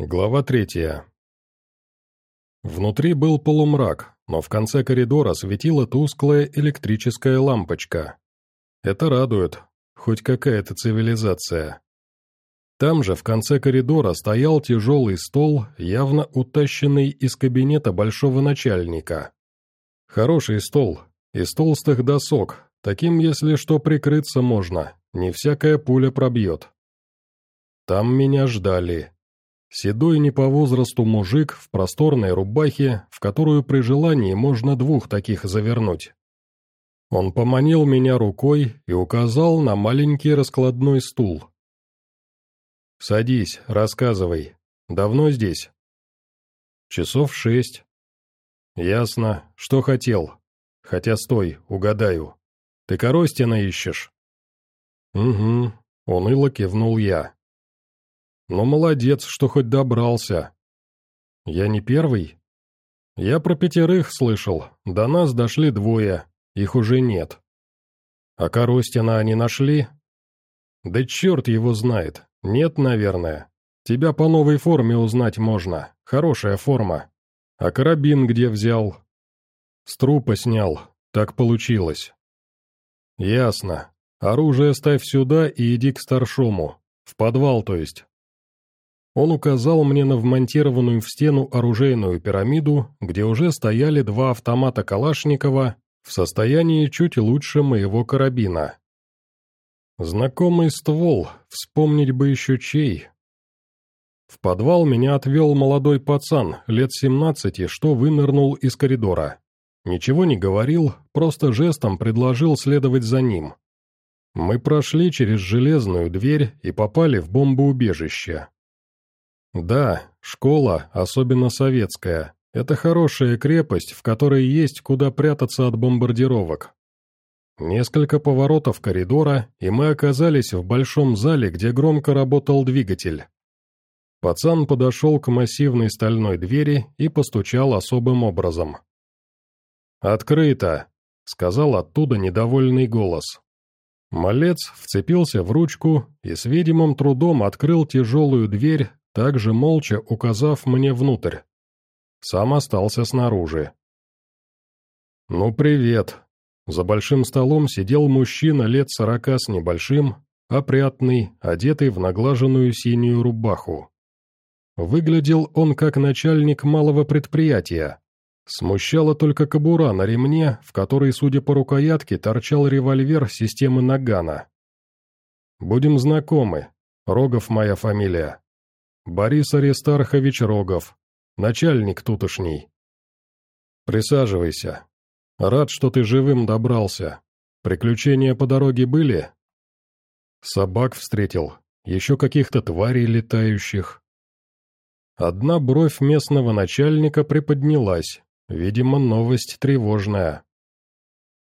Глава третья. Внутри был полумрак, но в конце коридора светила тусклая электрическая лампочка. Это радует, хоть какая-то цивилизация. Там же в конце коридора стоял тяжелый стол, явно утащенный из кабинета большого начальника. Хороший стол, из толстых досок, таким, если что, прикрыться можно, не всякая пуля пробьет. Там меня ждали. Седой не по возрасту мужик в просторной рубахе, в которую при желании можно двух таких завернуть. Он поманил меня рукой и указал на маленький раскладной стул. «Садись, рассказывай. Давно здесь?» «Часов шесть». «Ясно. Что хотел? Хотя стой, угадаю. Ты Коростина ищешь?» «Угу», — уныло кивнул я. «Ну, молодец, что хоть добрался». «Я не первый?» «Я про пятерых слышал, до нас дошли двое, их уже нет». «А Коростина они нашли?» «Да черт его знает, нет, наверное. Тебя по новой форме узнать можно, хорошая форма. А карабин где взял?» «С трупа снял, так получилось». «Ясно. Оружие ставь сюда и иди к старшому. В подвал, то есть. Он указал мне на вмонтированную в стену оружейную пирамиду, где уже стояли два автомата Калашникова в состоянии чуть лучше моего карабина. Знакомый ствол, вспомнить бы еще чей. В подвал меня отвел молодой пацан, лет семнадцати, что вынырнул из коридора. Ничего не говорил, просто жестом предложил следовать за ним. Мы прошли через железную дверь и попали в бомбоубежище. Да, школа, особенно советская, это хорошая крепость, в которой есть куда прятаться от бомбардировок. Несколько поворотов коридора, и мы оказались в большом зале, где громко работал двигатель. Пацан подошел к массивной стальной двери и постучал особым образом. «Открыто!» — сказал оттуда недовольный голос. Малец вцепился в ручку и с видимым трудом открыл тяжелую дверь, также молча указав мне внутрь. Сам остался снаружи. «Ну, привет!» За большим столом сидел мужчина лет сорока с небольшим, опрятный, одетый в наглаженную синюю рубаху. Выглядел он как начальник малого предприятия. Смущала только кобура на ремне, в которой, судя по рукоятке, торчал револьвер системы Нагана. «Будем знакомы. Рогов моя фамилия. Борис Аристархович Рогов, начальник тутошний. Присаживайся. Рад, что ты живым добрался. Приключения по дороге были? Собак встретил, еще каких-то тварей летающих. Одна бровь местного начальника приподнялась, видимо, новость тревожная.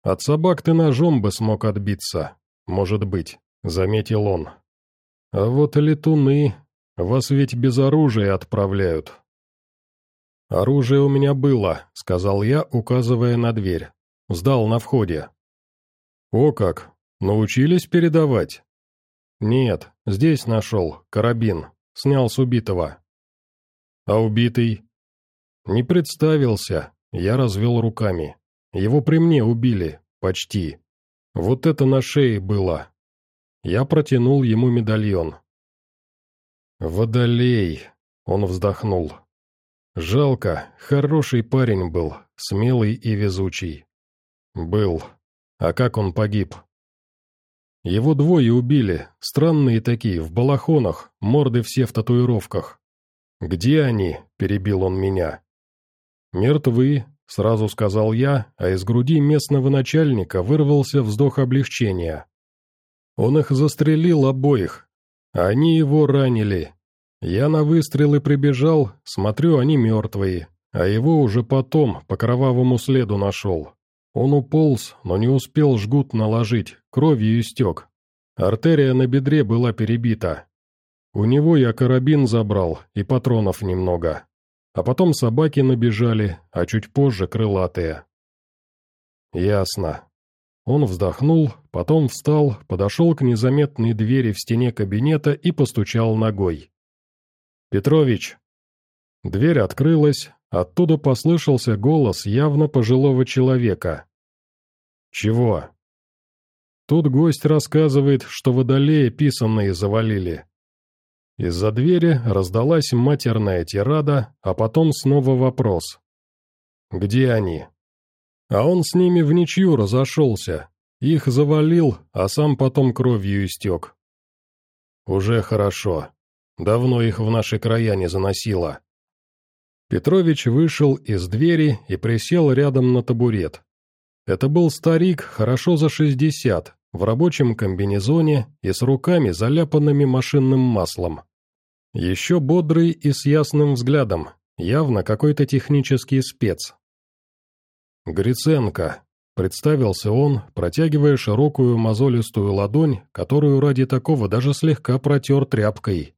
От собак ты ножом бы смог отбиться, может быть, заметил он. А вот летуны вас ведь без оружия отправляют». «Оружие у меня было», — сказал я, указывая на дверь. «Сдал на входе». «О как! Научились передавать?» «Нет, здесь нашел, карабин. Снял с убитого». «А убитый?» «Не представился», — я развел руками. «Его при мне убили, почти. Вот это на шее было». Я протянул ему медальон. «Водолей!» — он вздохнул. «Жалко, хороший парень был, смелый и везучий». «Был. А как он погиб?» «Его двое убили, странные такие, в балахонах, морды все в татуировках». «Где они?» — перебил он меня. «Мертвы», — сразу сказал я, а из груди местного начальника вырвался вздох облегчения. Он их застрелил обоих, они его ранили. Я на выстрелы прибежал, смотрю, они мертвые, а его уже потом по кровавому следу нашел. Он уполз, но не успел жгут наложить, кровью истек. Артерия на бедре была перебита. У него я карабин забрал и патронов немного. А потом собаки набежали, а чуть позже крылатые. Ясно. Он вздохнул, потом встал, подошел к незаметной двери в стене кабинета и постучал ногой. Петрович!» Дверь открылась, оттуда послышался голос явно пожилого человека. «Чего?» Тут гость рассказывает, что водолея писанные завалили. Из-за двери раздалась матерная тирада, а потом снова вопрос. «Где они?» А он с ними в ничью разошелся. Их завалил, а сам потом кровью истек. Уже хорошо. Давно их в наши края не заносило. Петрович вышел из двери и присел рядом на табурет. Это был старик, хорошо за шестьдесят, в рабочем комбинезоне и с руками, заляпанными машинным маслом. Еще бодрый и с ясным взглядом, явно какой-то технический спец. «Гриценко», — представился он, протягивая широкую мозолистую ладонь, которую ради такого даже слегка протер тряпкой.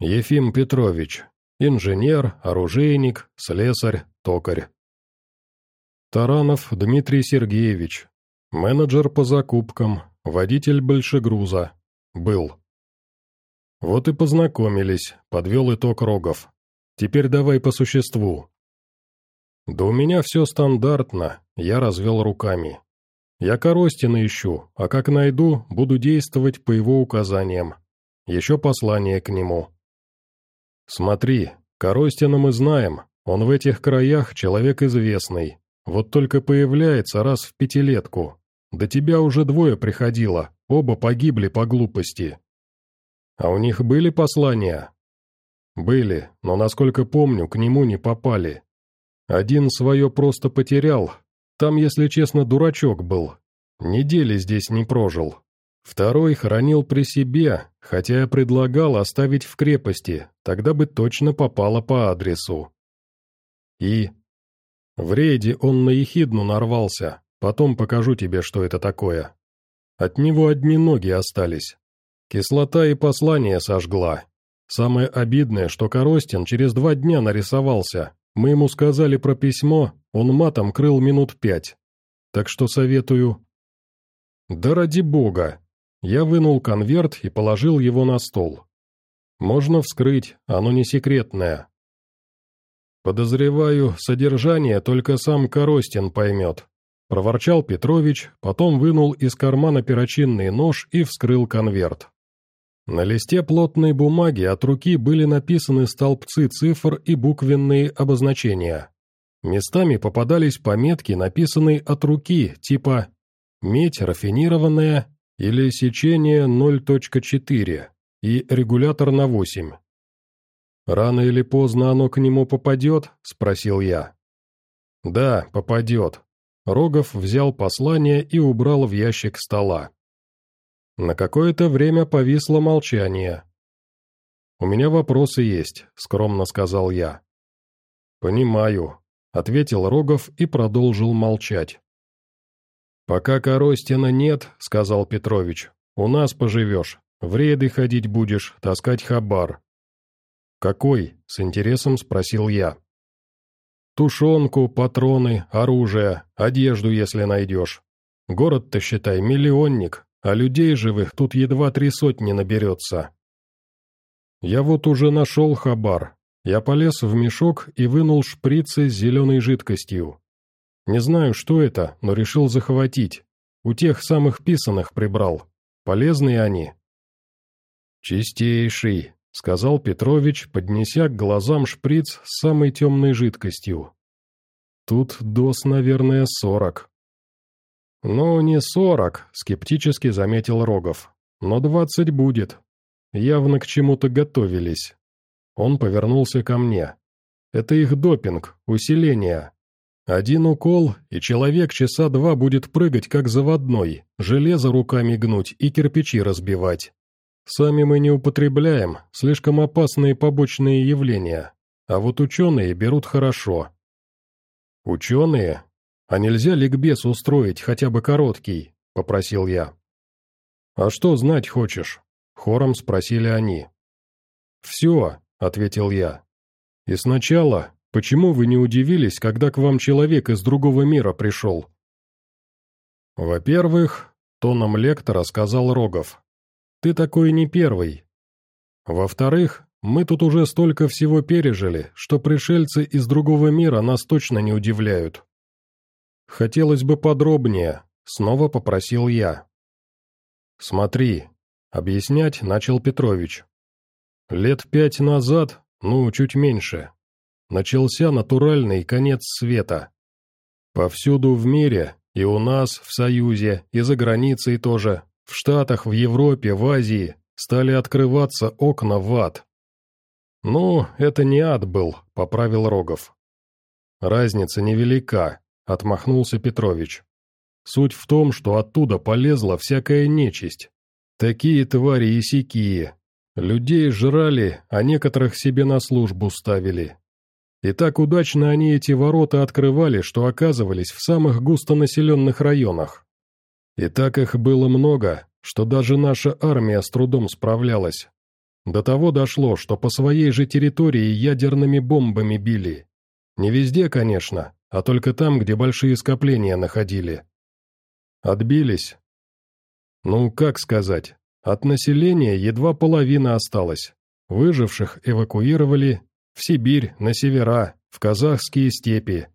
«Ефим Петрович, инженер, оружейник, слесарь, токарь». Таранов Дмитрий Сергеевич, менеджер по закупкам, водитель большегруза. Был. Вот и познакомились, подвел итог Рогов. Теперь давай по существу. Да у меня все стандартно, я развел руками. Я Коростина ищу, а как найду, буду действовать по его указаниям. Еще послание к нему. Смотри, Коростина мы знаем, он в этих краях человек известный, вот только появляется раз в пятилетку. До тебя уже двое приходило, оба погибли по глупости. А у них были послания? Были, но, насколько помню, к нему не попали. Один свое просто потерял. Там, если честно, дурачок был. Недели здесь не прожил. Второй хранил при себе, хотя я предлагал оставить в крепости, тогда бы точно попало по адресу. И в рейде он на ехидну нарвался, потом покажу тебе, что это такое. От него одни ноги остались. Кислота и послание сожгла. Самое обидное, что Коростин через два дня нарисовался. Мы ему сказали про письмо, он матом крыл минут пять. Так что советую... Да ради бога! Я вынул конверт и положил его на стол. Можно вскрыть, оно не секретное. «Подозреваю, содержание только сам Коростин поймет», — проворчал Петрович, потом вынул из кармана перочинный нож и вскрыл конверт. На листе плотной бумаги от руки были написаны столбцы цифр и буквенные обозначения. Местами попадались пометки, написанные от руки, типа «медь рафинированная» или «сечение 0.4» и «регулятор на 8». «Рано или поздно оно к нему попадет?» – спросил я. «Да, попадет». Рогов взял послание и убрал в ящик стола. На какое-то время повисло молчание. «У меня вопросы есть», — скромно сказал я. «Понимаю», — ответил Рогов и продолжил молчать. «Пока Коростина нет», — сказал Петрович, — «у нас поживешь, в рейды ходить будешь, таскать хабар. «Какой?» — с интересом спросил я. «Тушенку, патроны, оружие, одежду, если найдешь. Город-то, считай, миллионник, а людей живых тут едва три сотни наберется». Я вот уже нашел хабар. Я полез в мешок и вынул шприцы с зеленой жидкостью. Не знаю, что это, но решил захватить. У тех самых писаных прибрал. Полезные они. «Чистейший», — сказал Петрович, поднеся к глазам шприц с самой темной жидкостью. «Тут доз, наверное, сорок». «Ну, не сорок», — скептически заметил Рогов. «Но двадцать будет. Явно к чему-то готовились». Он повернулся ко мне. «Это их допинг, усиление. Один укол, и человек часа два будет прыгать как заводной, железо руками гнуть и кирпичи разбивать. Сами мы не употребляем, слишком опасные побочные явления, а вот ученые берут хорошо. Ученые? А нельзя ликбез устроить, хотя бы короткий? Попросил я. А что знать хочешь? Хором спросили они. Все, ответил я. И сначала, почему вы не удивились, когда к вам человек из другого мира пришел? Во-первых, тоном лектора сказал Рогов, ты такой не первый. Во-вторых, мы тут уже столько всего пережили, что пришельцы из другого мира нас точно не удивляют. Хотелось бы подробнее, снова попросил я. Смотри, объяснять начал Петрович. Лет пять назад, ну, чуть меньше, начался натуральный конец света. Повсюду в мире, и у нас, в Союзе, и за границей тоже, в Штатах, в Европе, в Азии, стали открываться окна в ад. «Ну, это не ад был», — поправил Рогов. «Разница невелика», — отмахнулся Петрович. «Суть в том, что оттуда полезла всякая нечисть. Такие твари и сякие. Людей жрали, а некоторых себе на службу ставили. И так удачно они эти ворота открывали, что оказывались в самых густонаселенных районах. И так их было много, что даже наша армия с трудом справлялась. До того дошло, что по своей же территории ядерными бомбами били. Не везде, конечно, а только там, где большие скопления находили. Отбились. Ну, как сказать, от населения едва половина осталась. Выживших эвакуировали в Сибирь, на севера, в казахские степи.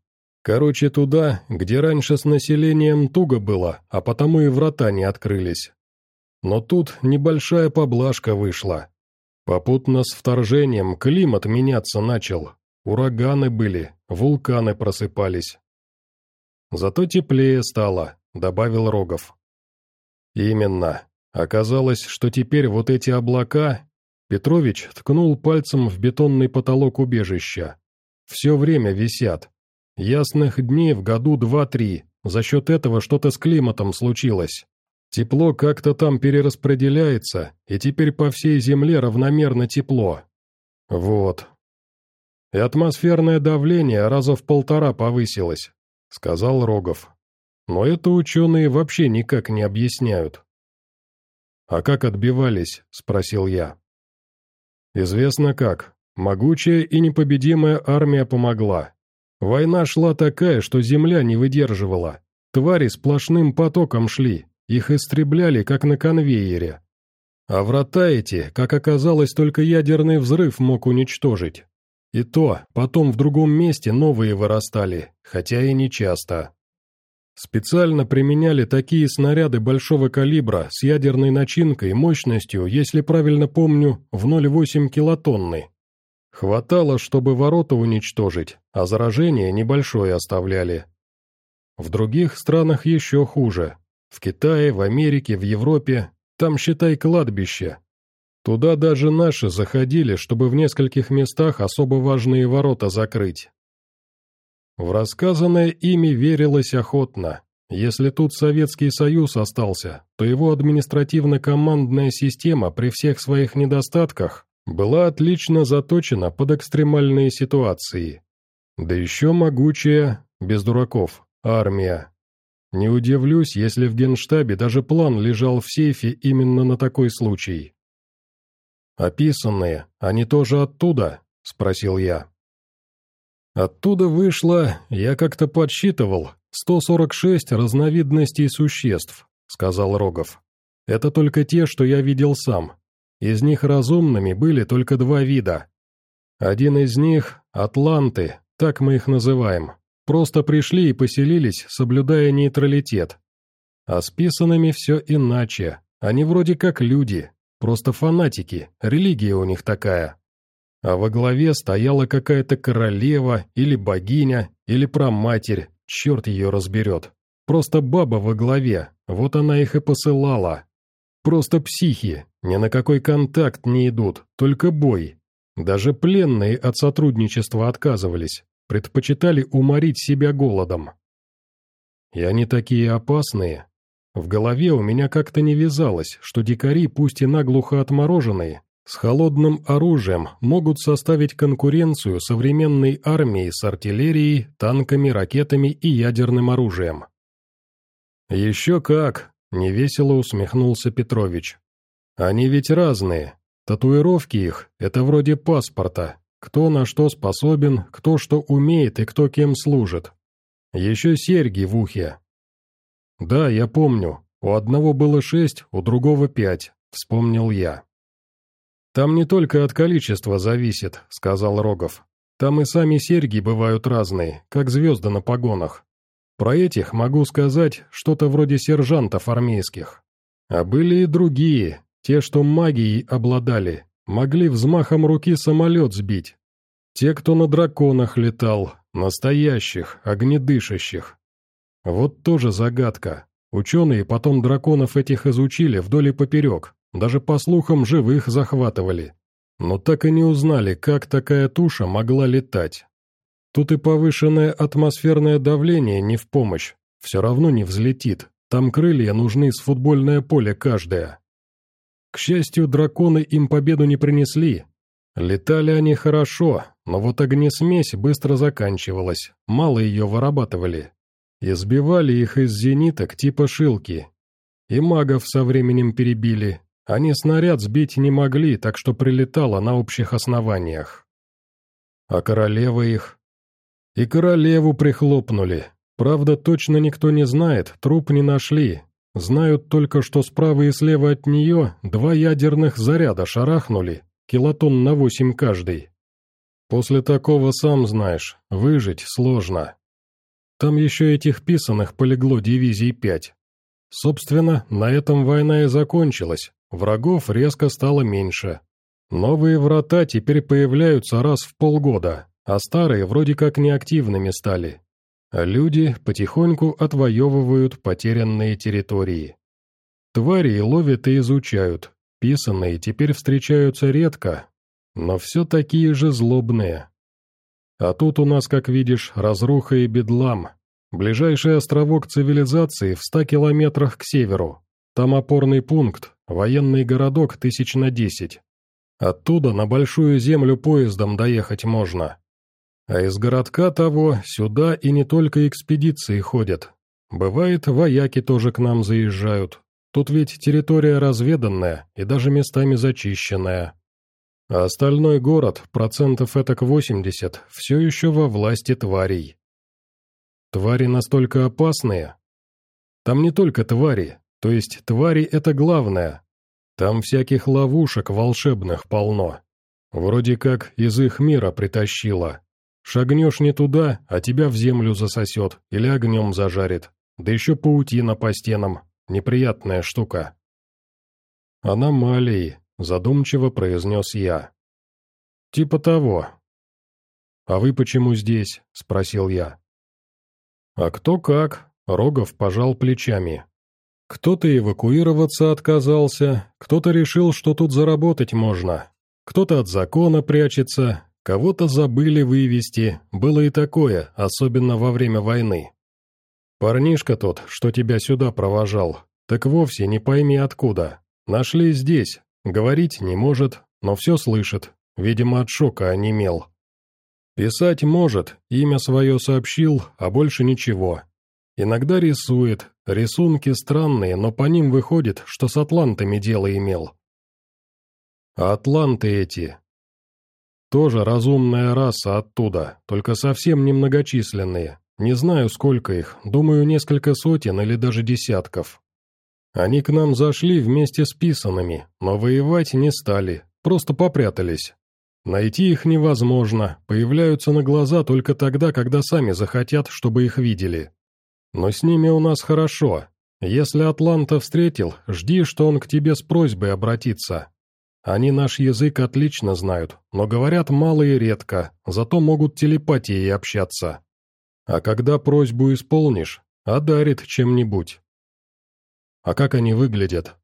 Короче, туда, где раньше с населением туго было, а потому и врата не открылись. Но тут небольшая поблажка вышла. Попутно с вторжением климат меняться начал. Ураганы были, вулканы просыпались. Зато теплее стало, добавил Рогов. Именно. Оказалось, что теперь вот эти облака Петрович ткнул пальцем в бетонный потолок убежища. «Все время висят. Ясных дней в году два-три. За счет этого что-то с климатом случилось. Тепло как-то там перераспределяется, и теперь по всей Земле равномерно тепло. Вот. И атмосферное давление раза в полтора повысилось», — сказал Рогов. «Но это ученые вообще никак не объясняют». «А как отбивались?» — спросил я. Известно как. Могучая и непобедимая армия помогла. Война шла такая, что земля не выдерживала. Твари сплошным потоком шли, их истребляли, как на конвейере. А врата эти, как оказалось, только ядерный взрыв мог уничтожить. И то, потом в другом месте новые вырастали, хотя и не часто. Специально применяли такие снаряды большого калибра с ядерной начинкой мощностью, если правильно помню, в 0,8 килотонны. Хватало, чтобы ворота уничтожить, а заражение небольшое оставляли. В других странах еще хуже. В Китае, в Америке, в Европе. Там, считай, кладбище. Туда даже наши заходили, чтобы в нескольких местах особо важные ворота закрыть. В рассказанное ими верилось охотно. Если тут Советский Союз остался, то его административно-командная система при всех своих недостатках была отлично заточена под экстремальные ситуации. Да еще могучая, без дураков, армия. Не удивлюсь, если в генштабе даже план лежал в сейфе именно на такой случай. «Описанные, они тоже оттуда?» – спросил я. Оттуда вышло, я как-то подсчитывал, 146 разновидностей существ, сказал Рогов. Это только те, что я видел сам. Из них разумными были только два вида. Один из них – атланты, так мы их называем. Просто пришли и поселились, соблюдая нейтралитет. А с писанными все иначе. Они вроде как люди, просто фанатики, религия у них такая а во главе стояла какая-то королева или богиня, или проматерь, черт ее разберет. Просто баба во главе, вот она их и посылала. Просто психи, ни на какой контакт не идут, только бой. Даже пленные от сотрудничества отказывались, предпочитали уморить себя голодом. И они такие опасные. В голове у меня как-то не вязалось, что дикари, пусть и наглухо отмороженные, с холодным оружием могут составить конкуренцию современной армии с артиллерией, танками, ракетами и ядерным оружием. «Еще как!» – невесело усмехнулся Петрович. «Они ведь разные. Татуировки их – это вроде паспорта. Кто на что способен, кто что умеет и кто кем служит. Еще серьги в ухе». «Да, я помню. У одного было шесть, у другого пять», – вспомнил я. «Там не только от количества зависит», — сказал Рогов. «Там и сами серьги бывают разные, как звезды на погонах. Про этих могу сказать что-то вроде сержантов армейских. А были и другие, те, что магией обладали, могли взмахом руки самолет сбить. Те, кто на драконах летал, настоящих, огнедышащих. Вот тоже загадка. Ученые потом драконов этих изучили вдоль и поперек, даже по слухам живых захватывали. Но так и не узнали, как такая туша могла летать. Тут и повышенное атмосферное давление не в помощь, все равно не взлетит, там крылья нужны с футбольное поле каждое. К счастью, драконы им победу не принесли. Летали они хорошо, но вот огнесмесь быстро заканчивалась, мало ее вырабатывали. И сбивали их из зениток типа шилки. И магов со временем перебили, они снаряд сбить не могли, так что прилетало на общих основаниях. А королева их? И королеву прихлопнули. Правда, точно никто не знает, труп не нашли. Знают только, что справа и слева от нее два ядерных заряда шарахнули, килотон на восемь каждый. После такого, сам знаешь, выжить сложно. Там еще этих писаных полегло дивизий пять. Собственно, на этом война и закончилась, Врагов резко стало меньше. Новые врата теперь появляются раз в полгода, а старые вроде как неактивными стали. Люди потихоньку отвоевывают потерянные территории. Твари ловят и изучают, писанные теперь встречаются редко, но все такие же злобные. А тут у нас, как видишь, разруха и бедлам. Ближайший островок цивилизации в ста километрах к северу. Там опорный пункт, Военный городок тысяч на десять. Оттуда на Большую Землю поездом доехать можно. А из городка того сюда и не только экспедиции ходят. Бывает, вояки тоже к нам заезжают. Тут ведь территория разведанная и даже местами зачищенная. А остальной город, процентов этак 80, все еще во власти тварей. Твари настолько опасные? Там не только твари, то есть твари — это главное. Там всяких ловушек волшебных полно. Вроде как из их мира притащила. Шагнешь не туда, а тебя в землю засосет или огнем зажарит. Да еще паутина по стенам. Неприятная штука. «Аномалии», — задумчиво произнес я. «Типа того». «А вы почему здесь?» — спросил я. «А кто как?» — Рогов пожал плечами. Кто-то эвакуироваться отказался, кто-то решил, что тут заработать можно, кто-то от закона прячется, кого-то забыли вывести, было и такое, особенно во время войны. Парнишка тот, что тебя сюда провожал, так вовсе не пойми откуда. Нашли здесь, говорить не может, но все слышит, видимо от шока онемел. Писать может, имя свое сообщил, а больше ничего. Иногда рисует, рисунки странные, но по ним выходит, что с атлантами дело имел. Атланты эти... Тоже разумная раса оттуда, только совсем немногочисленные. Не знаю, сколько их, думаю, несколько сотен или даже десятков. Они к нам зашли вместе с писанными, но воевать не стали, просто попрятались. Найти их невозможно, появляются на глаза только тогда, когда сами захотят, чтобы их видели. Но с ними у нас хорошо. Если Атланта встретил, жди, что он к тебе с просьбой обратится. Они наш язык отлично знают, но говорят мало и редко, зато могут телепатией общаться. А когда просьбу исполнишь, одарит чем-нибудь. А как они выглядят?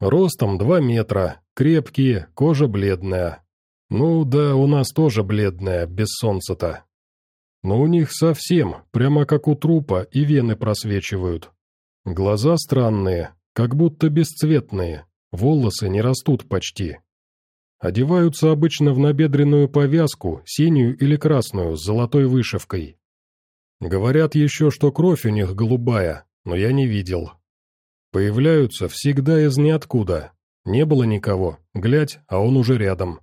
Ростом два метра, крепкие, кожа бледная. Ну да, у нас тоже бледная, без солнца-то. Но у них совсем, прямо как у трупа, и вены просвечивают. Глаза странные, как будто бесцветные, волосы не растут почти. Одеваются обычно в набедренную повязку, синюю или красную, с золотой вышивкой. Говорят еще, что кровь у них голубая, но я не видел. Появляются всегда из ниоткуда. Не было никого, глядь, а он уже рядом.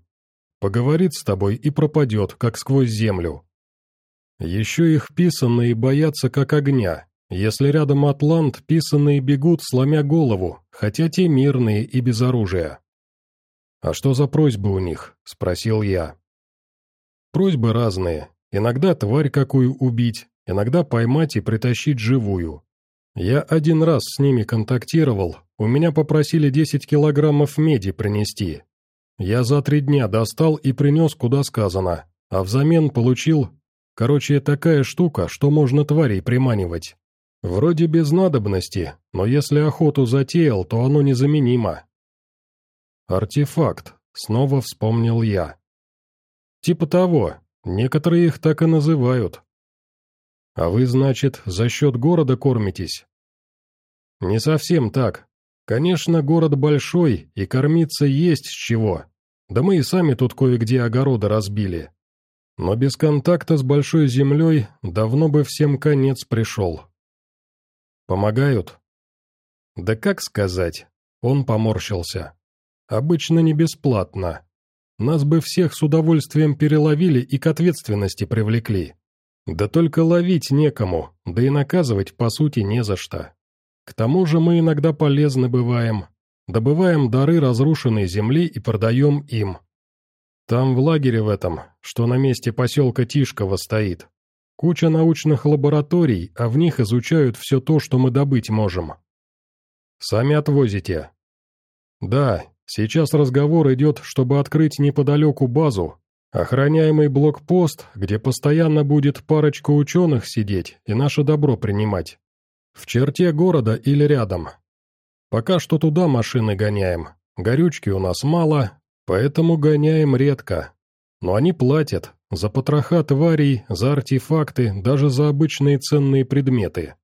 Поговорит с тобой и пропадет, как сквозь землю. Еще их писанные боятся как огня. Если рядом атлант, писанные бегут, сломя голову, хотя те мирные и без оружия. «А что за просьбы у них?» — спросил я. «Просьбы разные. Иногда тварь какую убить, иногда поймать и притащить живую. Я один раз с ними контактировал, у меня попросили 10 килограммов меди принести. Я за три дня достал и принес, куда сказано, а взамен получил... Короче, такая штука, что можно тварей приманивать. Вроде без надобности, но если охоту затеял, то оно незаменимо. Артефакт, снова вспомнил я. Типа того, некоторые их так и называют. А вы, значит, за счет города кормитесь? Не совсем так. Конечно, город большой, и кормиться есть с чего. Да мы и сами тут кое-где огороды разбили. Но без контакта с большой землей давно бы всем конец пришел. Помогают? Да как сказать? Он поморщился. Обычно не бесплатно. Нас бы всех с удовольствием переловили и к ответственности привлекли. Да только ловить некому, да и наказывать по сути не за что. К тому же мы иногда полезны бываем. Добываем дары разрушенной земли и продаем им. Там в лагере в этом, что на месте поселка Тишково стоит. Куча научных лабораторий, а в них изучают все то, что мы добыть можем. Сами отвозите. Да, сейчас разговор идет, чтобы открыть неподалеку базу, охраняемый блокпост, где постоянно будет парочка ученых сидеть и наше добро принимать. В черте города или рядом. Пока что туда машины гоняем. Горючки у нас мало, поэтому гоняем редко. Но они платят. За потроха тварей, за артефакты, даже за обычные ценные предметы.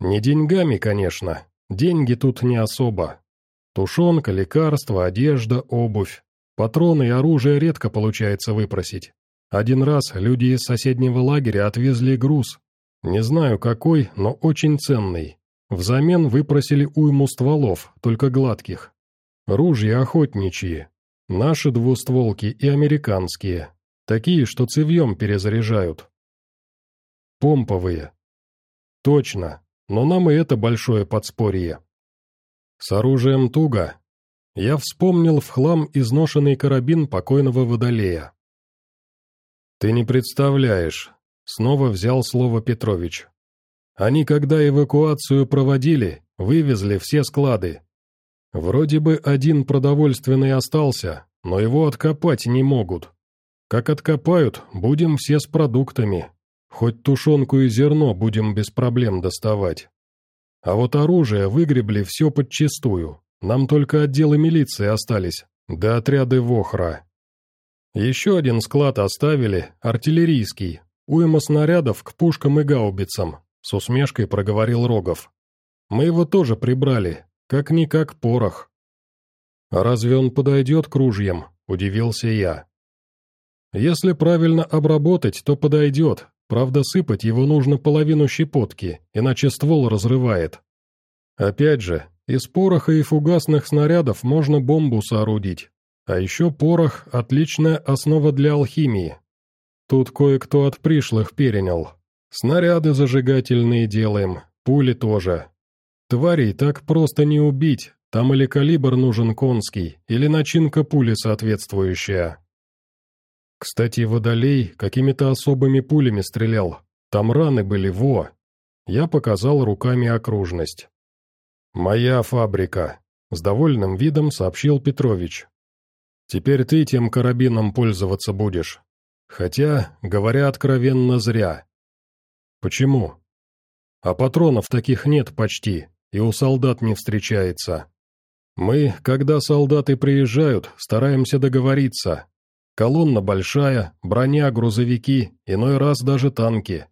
Не деньгами, конечно. Деньги тут не особо. Тушенка, лекарства, одежда, обувь. Патроны и оружие редко получается выпросить. Один раз люди из соседнего лагеря отвезли груз, не знаю какой, но очень ценный. Взамен выпросили уйму стволов, только гладких. Ружья охотничьи. Наши двустволки и американские. Такие, что цевьем перезаряжают. Помповые. Точно, но нам и это большое подспорье. С оружием туго. Я вспомнил в хлам изношенный карабин покойного водолея. Ты не представляешь, Снова взял слово Петрович. Они, когда эвакуацию проводили, вывезли все склады. Вроде бы один продовольственный остался, но его откопать не могут. Как откопают, будем все с продуктами. Хоть тушенку и зерно будем без проблем доставать. А вот оружие выгребли все подчистую. Нам только отделы милиции остались, да отряды Вохра. Еще один склад оставили, артиллерийский, «Уйма снарядов к пушкам и гаубицам», — с усмешкой проговорил Рогов. «Мы его тоже прибрали, как-никак порох». «А разве он подойдет к ружьям?» — удивился я. «Если правильно обработать, то подойдет, правда сыпать его нужно половину щепотки, иначе ствол разрывает. Опять же, из пороха и фугасных снарядов можно бомбу соорудить, а еще порох – отличная основа для алхимии, Тут кое-кто от пришлых перенял. Снаряды зажигательные делаем, пули тоже. Тварей так просто не убить, там или калибр нужен конский, или начинка пули соответствующая. Кстати, Водолей какими-то особыми пулями стрелял. Там раны были, во. Я показал руками окружность. «Моя фабрика», — с довольным видом сообщил Петрович. «Теперь ты тем карабином пользоваться будешь. Хотя, говоря откровенно, зря. Почему? А патронов таких нет почти, и у солдат не встречается. Мы, когда солдаты приезжают, стараемся договориться. Колонна большая, броня, грузовики, иной раз даже танки.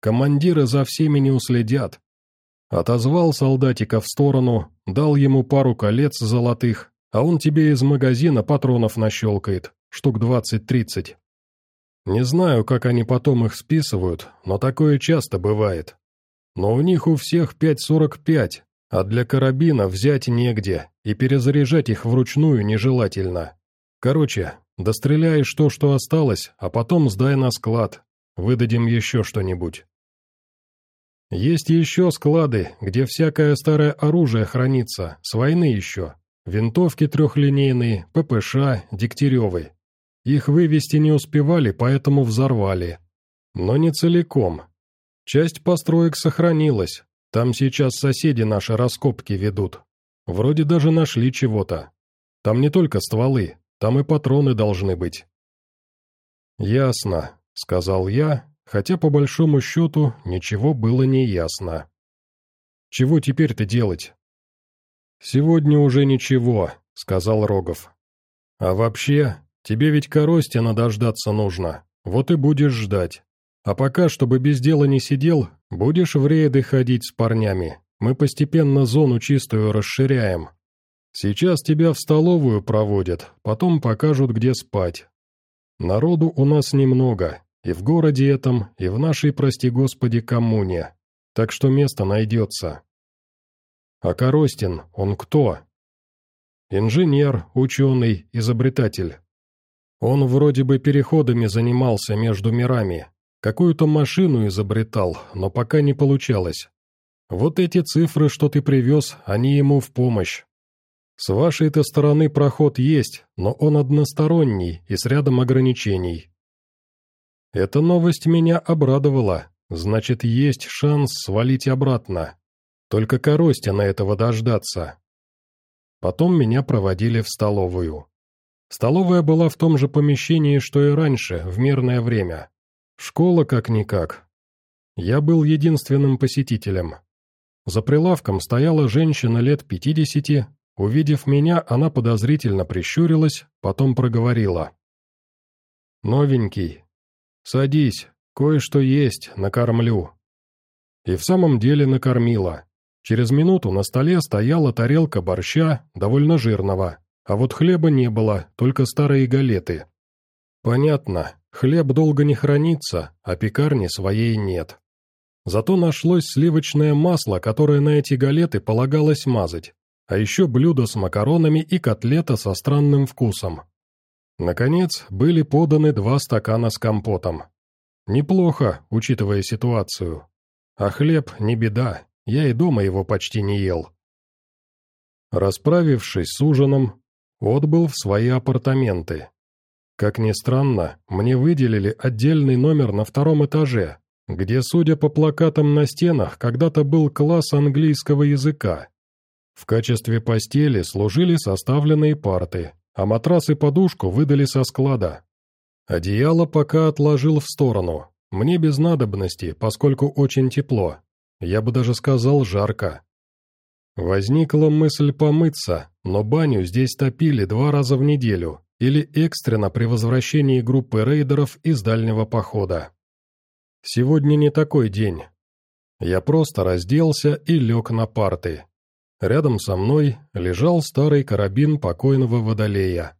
Командиры за всеми не уследят. Отозвал солдатика в сторону, дал ему пару колец золотых, а он тебе из магазина патронов нащелкает, штук двадцать-тридцать. Не знаю, как они потом их списывают, но такое часто бывает. Но у них у всех 5.45, а для карабина взять негде, и перезаряжать их вручную нежелательно. Короче, достреляешь то, что осталось, а потом сдай на склад, выдадим еще что-нибудь. Есть еще склады, где всякое старое оружие хранится, с войны еще. Винтовки трехлинейные, ППШ, Дегтяревы. Их вывести не успевали, поэтому взорвали. Но не целиком. Часть построек сохранилась. Там сейчас соседи наши раскопки ведут. Вроде даже нашли чего-то. Там не только стволы, там и патроны должны быть. «Ясно», — сказал я, хотя по большому счету ничего было не ясно. «Чего теперь-то делать?» «Сегодня уже ничего», — сказал Рогов. «А вообще, тебе ведь Коростина дождаться нужно, вот и будешь ждать. А пока, чтобы без дела не сидел, будешь в рейды ходить с парнями. Мы постепенно зону чистую расширяем. Сейчас тебя в столовую проводят, потом покажут, где спать. Народу у нас немного, и в городе этом, и в нашей, прости господи, коммуне. Так что место найдется. А Коростин, он кто? Инженер, ученый, изобретатель. Он вроде бы переходами занимался между мирами, Какую-то машину изобретал, но пока не получалось. Вот эти цифры, что ты привез, они ему в помощь. С вашей-то стороны проход есть, но он односторонний и с рядом ограничений. Эта новость меня обрадовала, значит, есть шанс свалить обратно. Только Коростина этого дождаться. Потом меня проводили в столовую. Столовая была в том же помещении, что и раньше, в мирное время. Школа как-никак. Я был единственным посетителем. За прилавком стояла женщина лет пятидесяти. Увидев меня, она подозрительно прищурилась, потом проговорила. «Новенький. Садись, кое-что есть, накормлю». И в самом деле накормила. Через минуту на столе стояла тарелка борща, довольно жирного, а вот хлеба не было, только старые галеты. Понятно, Хлеб долго не хранится, а пекарни своей нет. Зато нашлось сливочное масло, которое на эти галеты полагалось мазать, а еще блюдо с макаронами и котлета со странным вкусом. Наконец, были поданы два стакана с компотом. Неплохо, учитывая ситуацию. А хлеб не беда, я и дома его почти не ел. Расправившись с ужином, отбыл в свои апартаменты. Как ни странно, мне выделили отдельный номер на втором этаже, где, судя по плакатам на стенах, когда-то был класс английского языка. В качестве постели служили составленные парты, а матрас и подушку выдали со склада. Одеяло пока отложил в сторону, мне без надобности, поскольку очень тепло. Я бы даже сказал жарко. Возникла мысль помыться, но баню здесь топили два раза в неделю, или экстренно при возвращении группы рейдеров из дальнего похода. Сегодня не такой день. Я просто разделся и лег на парты. Рядом со мной лежал старый карабин покойного водолея.